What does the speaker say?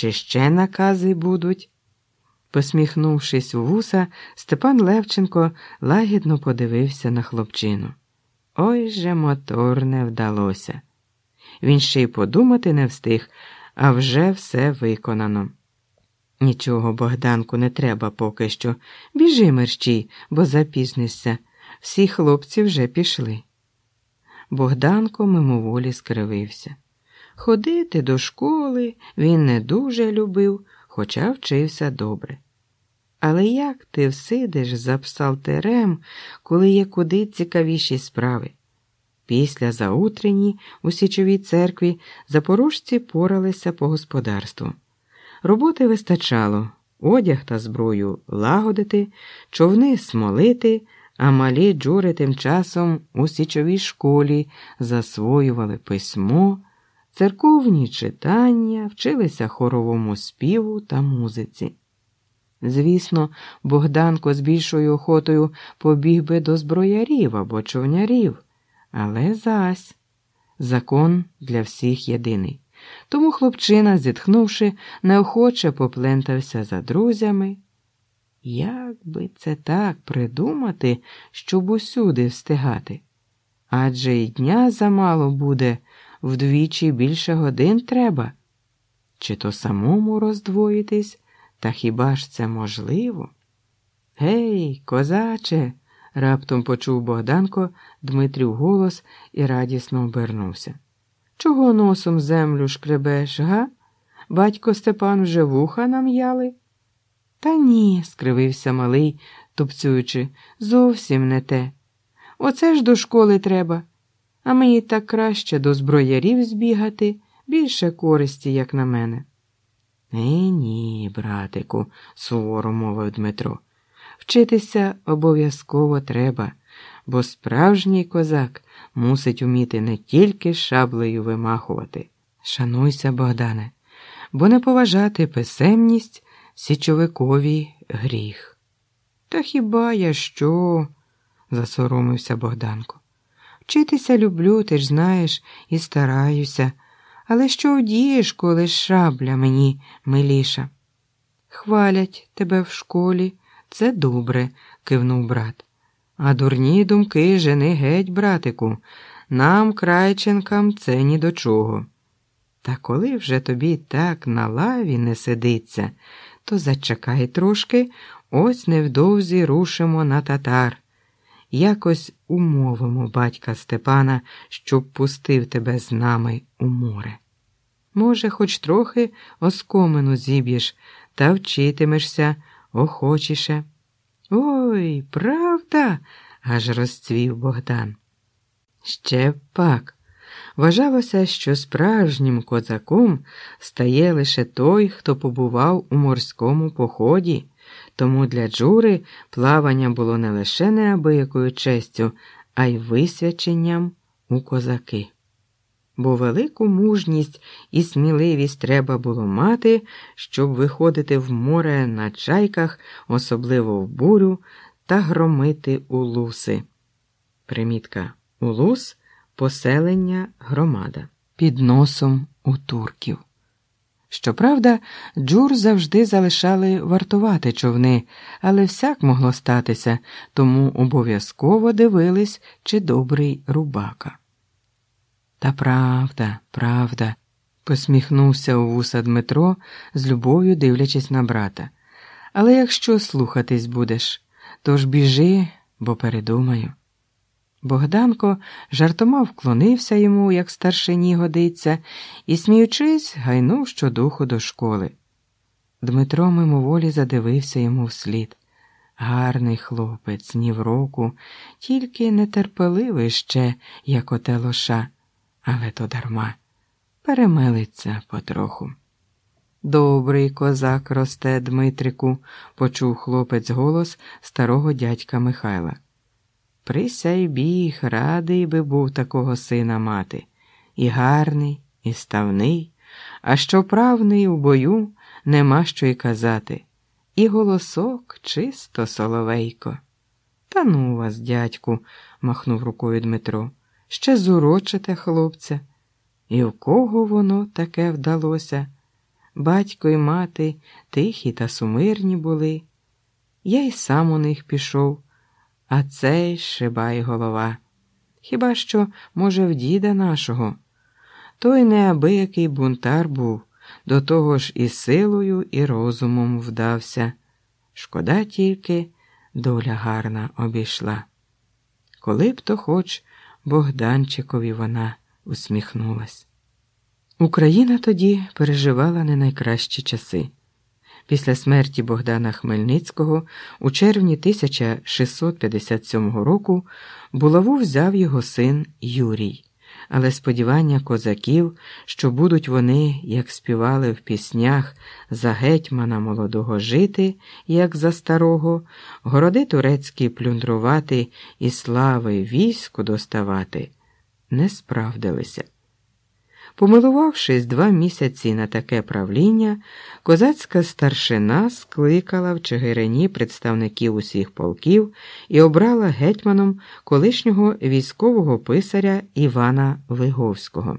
Чи ще накази будуть? Посміхнувшись у вуса, Степан Левченко лагідно подивився на хлопчину. Ой же мотор не вдалося. Він ще й подумати не встиг, а вже все виконано. Нічого, Богданку, не треба поки що. Біжи мерщій, бо запізнишся. Всі хлопці вже пішли. Богданко мимоволі скривився. Ходити до школи він не дуже любив, хоча вчився добре. Але як ти всидиш за псалтерем, коли є куди цікавіші справи? Після заутрені у Січовій церкві запорожці поралися по господарству. Роботи вистачало, одяг та зброю лагодити, човни смолити, а малі джури тим часом у січовій школі засвоювали письмо, церковні читання, вчилися хоровому співу та музиці. Звісно, Богданко з більшою охотою побіг би до зброярів або човнярів, але зась закон для всіх єдиний. Тому хлопчина, зітхнувши, неохоче поплентався за друзями. Як би це так придумати, щоб усюди встигати? Адже й дня замало буде, вдвічі більше годин треба. Чи то самому роздвоїтись, та хіба ж це можливо? Гей, козаче, раптом почув Богданко Дмитрів голос і радісно обернувся. Чого носом землю шкребеш, га? Батько Степан вже вуха нам'яли? Та ні, скривився малий, тупцюючи, зовсім не те. Оце ж до школи треба. А мені так краще до зброярів збігати, більше користі, як на мене. Е, ні, братику, суворо мовив Дмитро. Вчитися обов'язково треба, бо справжній козак мусить уміти не тільки шаблею вимахувати. Шануйся, Богдане, бо не поважати писемність січовикові гріх. Та хіба я що? засоромився Богданко. Вчитися люблю, ти ж знаєш, і стараюся. Але що вдієш, коли шабля мені миліша? Хвалять тебе в школі, це добре, кивнув брат. А дурні думки жени геть, братику, нам, крайченкам, це ні до чого. Та коли вже тобі так на лаві не сидиться, то зачекай трошки, ось невдовзі рушимо на татар. Якось умовимо батька Степана, щоб пустив тебе з нами у море. Може, хоч трохи оскомину зіб'єш та вчитимешся охочіше. Ой, правда? аж розцвів Богдан. Ще пак. Вважалося, що справжнім козаком стає лише той, хто побував у морському поході, тому для Джури плавання було не лише неабиякою честю, а й висвяченням у козаки. Бо велику мужність і сміливість треба було мати, щоб виходити в море на чайках, особливо в бурю, та громити улуси. Примітка улус поселення громада під носом у турків. Щоправда, джур завжди залишали вартувати човни, але всяк могло статися, тому обов'язково дивились, чи добрий рубака. Та правда, правда, посміхнувся у вуса Дмитро, з любов'ю дивлячись на брата. Але якщо слухатись будеш, то ж біжи, бо передумаю. Богданко жартома вклонився йому, як старшині годиться, і, сміючись, гайнув щодуху до школи. Дмитро мимоволі задивився йому вслід. Гарний хлопець, ні в року, тільки нетерпеливий ще, як оте лоша, але то дарма перемелиться потроху. Добрий козак росте, Дмитрику, почув хлопець голос старого дядька Михайла. Присяй біг, радий би був такого сина мати, і гарний, і ставний, а що правний у бою, нема що й казати, і голосок чисто соловейко. Та ну вас, дядьку, махнув рукою Дмитро, ще зурочите, хлопця. І в кого воно таке вдалося? батько і мати тихі та сумирні були. Я й сам у них пішов, а цей шибай голова. Хіба що, може, в діда нашого? Той неабиякий бунтар був, до того ж і силою, і розумом вдався. Шкода тільки доля гарна обійшла. Коли б то хоч Богданчикові вона усміхнулась. Україна тоді переживала не найкращі часи. Після смерті Богдана Хмельницького у червні 1657 року булаву взяв його син Юрій, але сподівання козаків, що будуть вони, як співали в піснях, за гетьмана молодого жити, як за старого, городи турецькі плюндрувати і слави війську доставати, не справдилися. Помилувавшись два місяці на таке правління, козацька старшина скликала в Чигирині представників усіх полків і обрала гетьманом колишнього військового писаря Івана Виговського.